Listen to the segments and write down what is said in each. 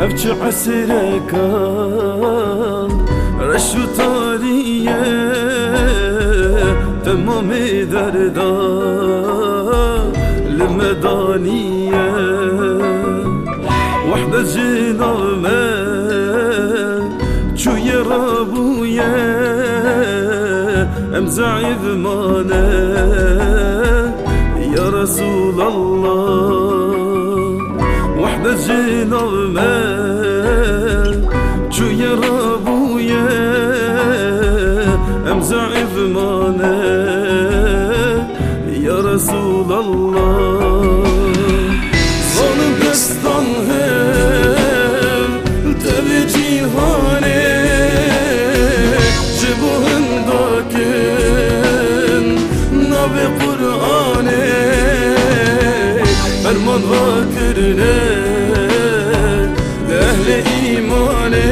هفچ عسره رشو تاریه تمام دردا لمدانیه. وحده جنامه چوی رابویه امزعی ذمانه يا رسول الله. وحدة جينا ما شو يا رابويا أمزعي ذمانا يا رسول الله ظالم دستان هم تبي جيهاني جبوهن داكن نبي قرآني فرمان ذاكرنا لأهل إيماني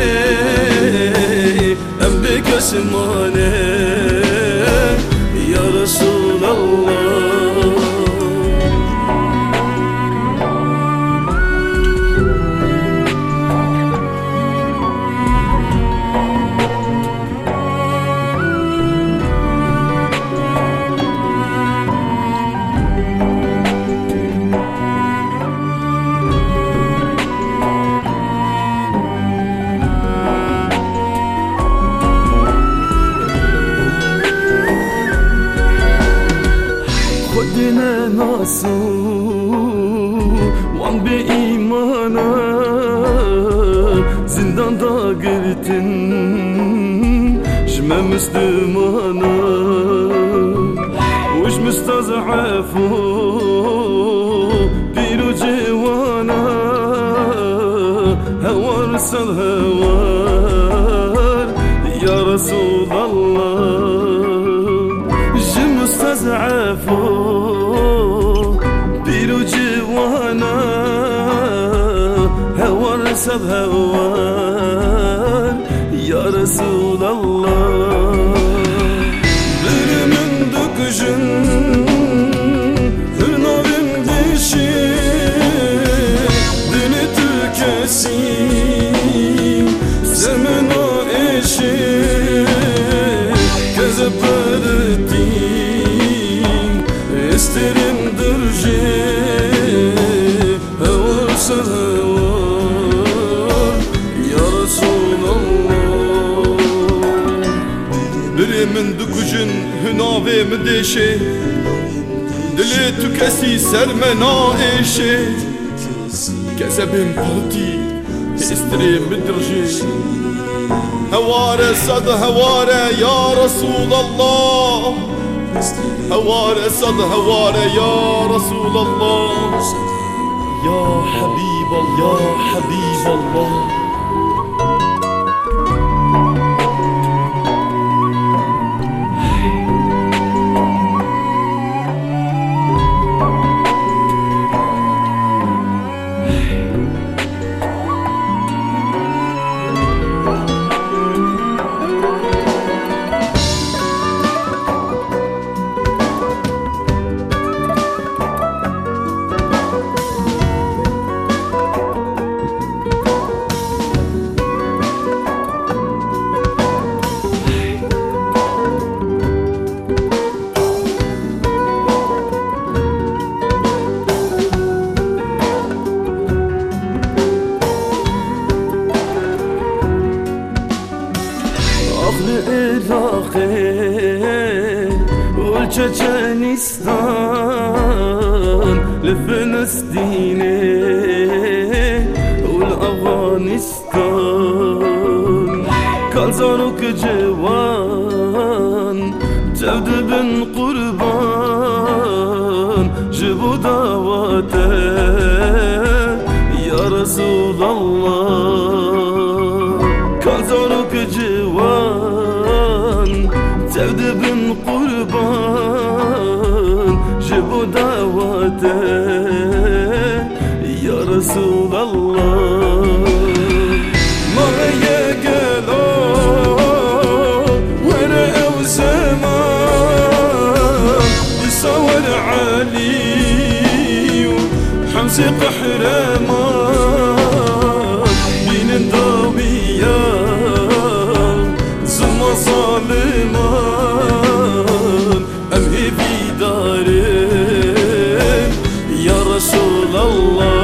أم بك اسماني يا رسول الله Aman be imana Zindanda girtin Şme müslümana Uş müstaz'afu Biru civana. Hevar sal hevar Ya Resul İsterim dırcı Hevarsa hevar Ya Resulallah Dilimin dükücün hünave mi deşe Dili tükesi sermena eşe Gezebim parti İstirim müdürcü. Hevare sad hevare ya Resulallah Hevare sad hevare ya Resulallah Ya Habiballah ya Habiballah Ahli Irak'ı Ul Çeçenistan Lefilistine Ul Afganistan Kalzaruk cevan Cevdi bin kurban Jibu davate Ya Resulallah سعد بن قربان جبوا دعواته يا رسول الله ما هي قالوا ورقة يصور علي وحمزة قحرمان. darım Ya Resulallah.